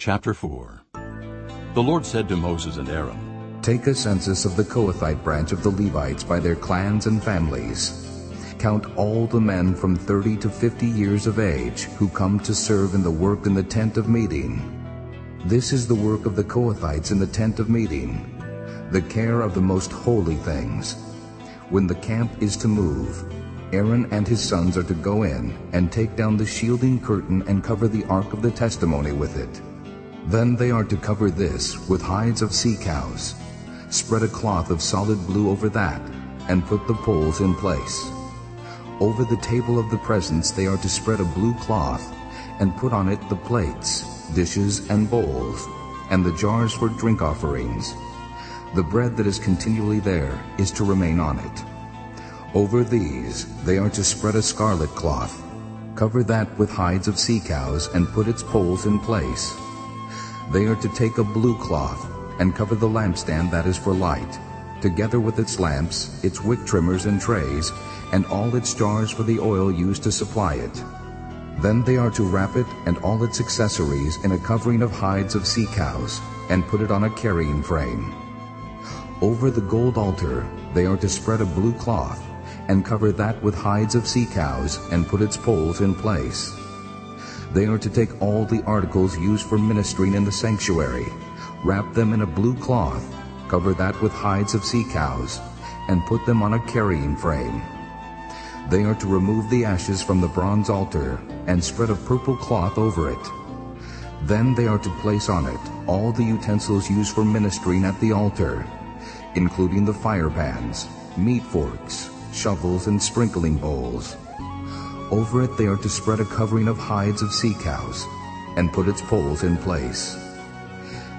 Chapter 4 The Lord said to Moses and Aaron, Take a census of the Kohathite branch of the Levites by their clans and families. Count all the men from 30 to 50 years of age who come to serve in the work in the tent of meeting. This is the work of the Kohathites in the tent of meeting, the care of the most holy things. When the camp is to move, Aaron and his sons are to go in and take down the shielding curtain and cover the ark of the testimony with it. Then they are to cover this with hides of sea cows. Spread a cloth of solid blue over that and put the poles in place. Over the table of the presence they are to spread a blue cloth and put on it the plates, dishes, and bowls, and the jars for drink offerings. The bread that is continually there is to remain on it. Over these they are to spread a scarlet cloth. Cover that with hides of sea cows and put its poles in place. They are to take a blue cloth and cover the lampstand that is for light, together with its lamps, its wick trimmers and trays, and all its jars for the oil used to supply it. Then they are to wrap it and all its accessories in a covering of hides of sea cows, and put it on a carrying frame. Over the gold altar they are to spread a blue cloth, and cover that with hides of sea cows and put its poles in place. They are to take all the articles used for ministering in the sanctuary, wrap them in a blue cloth, cover that with hides of sea cows, and put them on a carrying frame. They are to remove the ashes from the bronze altar and spread a purple cloth over it. Then they are to place on it all the utensils used for ministering at the altar, including the fire pans, meat forks, shovels, and sprinkling bowls. Over it they are to spread a covering of hides of sea cows and put its poles in place.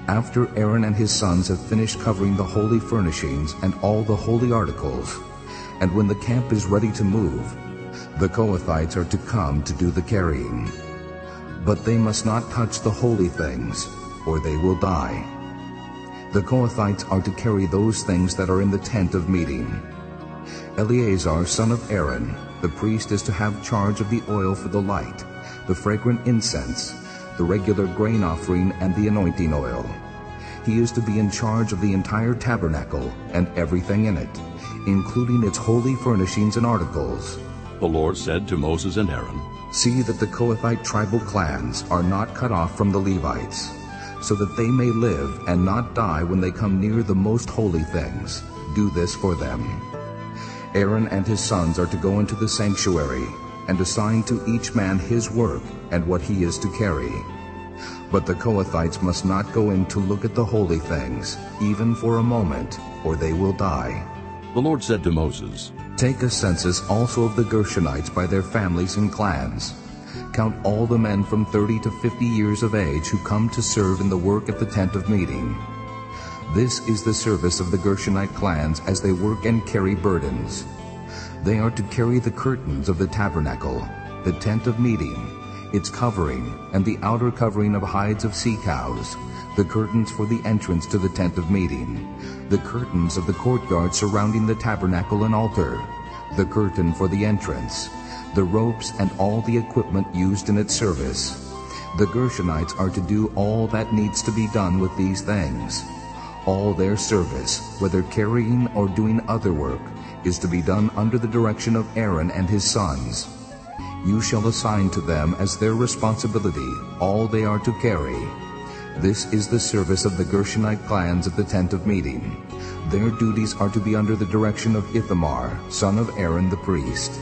After Aaron and his sons have finished covering the holy furnishings and all the holy articles, and when the camp is ready to move, the Kohathites are to come to do the carrying. But they must not touch the holy things, or they will die. The Kohathites are to carry those things that are in the tent of meeting, Eleazar son of Aaron, the priest, is to have charge of the oil for the light, the fragrant incense, the regular grain offering, and the anointing oil. He is to be in charge of the entire tabernacle and everything in it, including its holy furnishings and articles. The Lord said to Moses and Aaron, See that the Kohathite tribal clans are not cut off from the Levites, so that they may live and not die when they come near the most holy things. Do this for them. Aaron and his sons are to go into the sanctuary and assign to each man his work and what he is to carry. But the Kohathites must not go in to look at the holy things, even for a moment, or they will die. The Lord said to Moses, Take a census also of the Gershonites by their families and clans. Count all the men from 30 to 50 years of age who come to serve in the work at the tent of meeting. This is the service of the Gershonite clans as they work and carry burdens. They are to carry the curtains of the tabernacle, the tent of meeting, its covering, and the outer covering of hides of sea cows, the curtains for the entrance to the tent of meeting, the curtains of the courtyard surrounding the tabernacle and altar, the curtain for the entrance, the ropes and all the equipment used in its service. The Gershonites are to do all that needs to be done with these things. All their service, whether carrying or doing other work, is to be done under the direction of Aaron and his sons. You shall assign to them as their responsibility all they are to carry. This is the service of the Gershonite clans of the tent of meeting. Their duties are to be under the direction of Ithamar, son of Aaron the priest.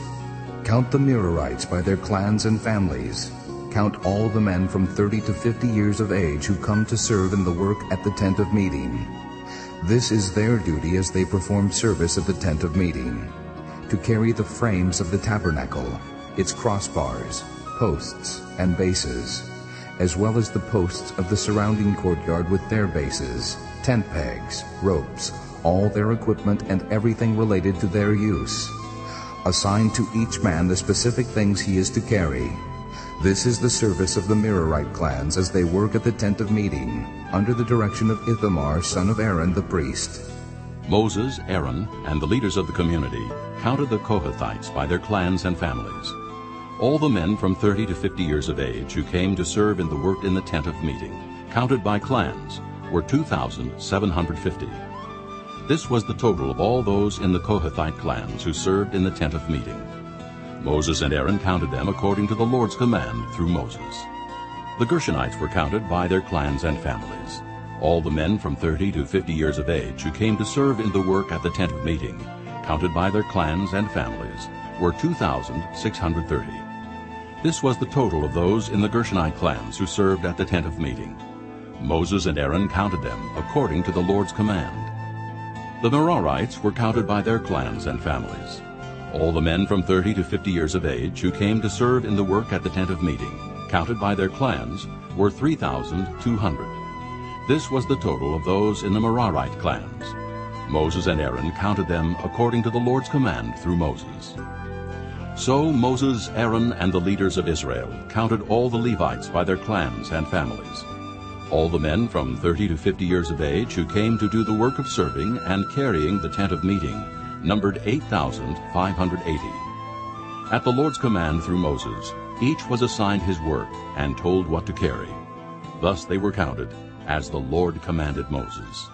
Count the Merarites by their clans and families. Count all the men from 30 to 50 years of age who come to serve in the work at the tent of meeting. This is their duty as they perform service at the tent of meeting, to carry the frames of the tabernacle, its crossbars, posts, and bases, as well as the posts of the surrounding courtyard with their bases, tent pegs, ropes, all their equipment and everything related to their use. Assign to each man the specific things he is to carry, this is the service of the Merarite clans as they work at the tent of meeting, under the direction of Ithamar, son of Aaron the priest. Moses, Aaron, and the leaders of the community counted the Kohathites by their clans and families. All the men from 30 to 50 years of age who came to serve in the work in the tent of meeting, counted by clans, were 2,750. This was the total of all those in the Kohathite clans who served in the tent of meeting. Moses and Aaron counted them according to the Lord's command through Moses. The Gershonites were counted by their clans and families. All the men from 30 to 50 years of age who came to serve in the work at the tent of meeting, counted by their clans and families, were 2,630. This was the total of those in the Gershonite clans who served at the tent of meeting. Moses and Aaron counted them according to the Lord's command. The Merarites were counted by their clans and families. All the men from 30 to 50 years of age who came to serve in the work at the tent of meeting, counted by their clans, were 3,200. This was the total of those in the Merarite clans. Moses and Aaron counted them according to the Lord's command through Moses. So Moses, Aaron, and the leaders of Israel counted all the Levites by their clans and families. All the men from 30 to 50 years of age who came to do the work of serving and carrying the tent of meeting numbered 8,580. At the Lord's command through Moses, each was assigned his work and told what to carry. Thus they were counted, as the Lord commanded Moses.